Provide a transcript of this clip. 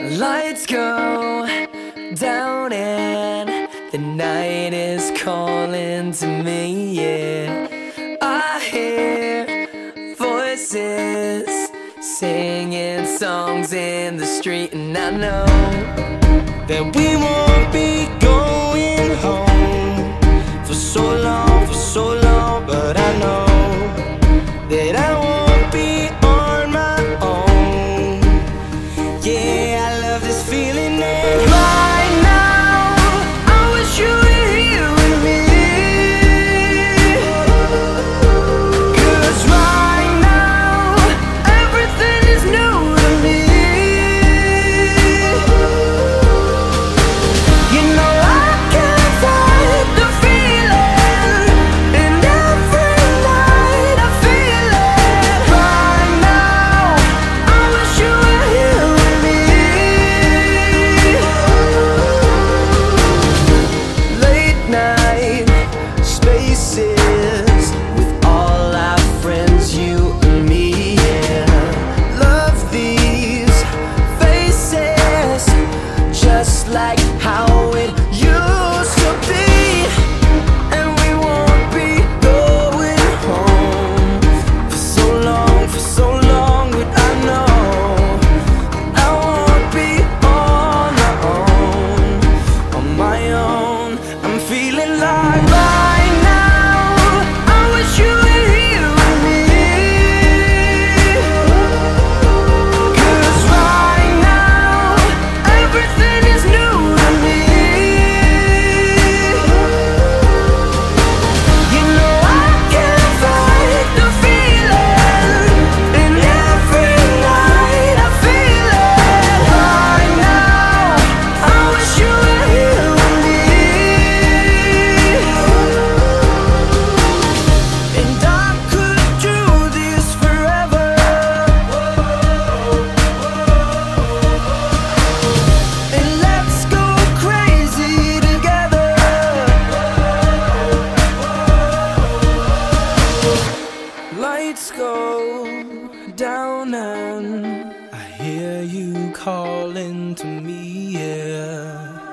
Lights go down and the night is calling to me, yeah. I hear voices singing songs in the street, and I know that we won't be so go down and I hear you calling to me, yeah.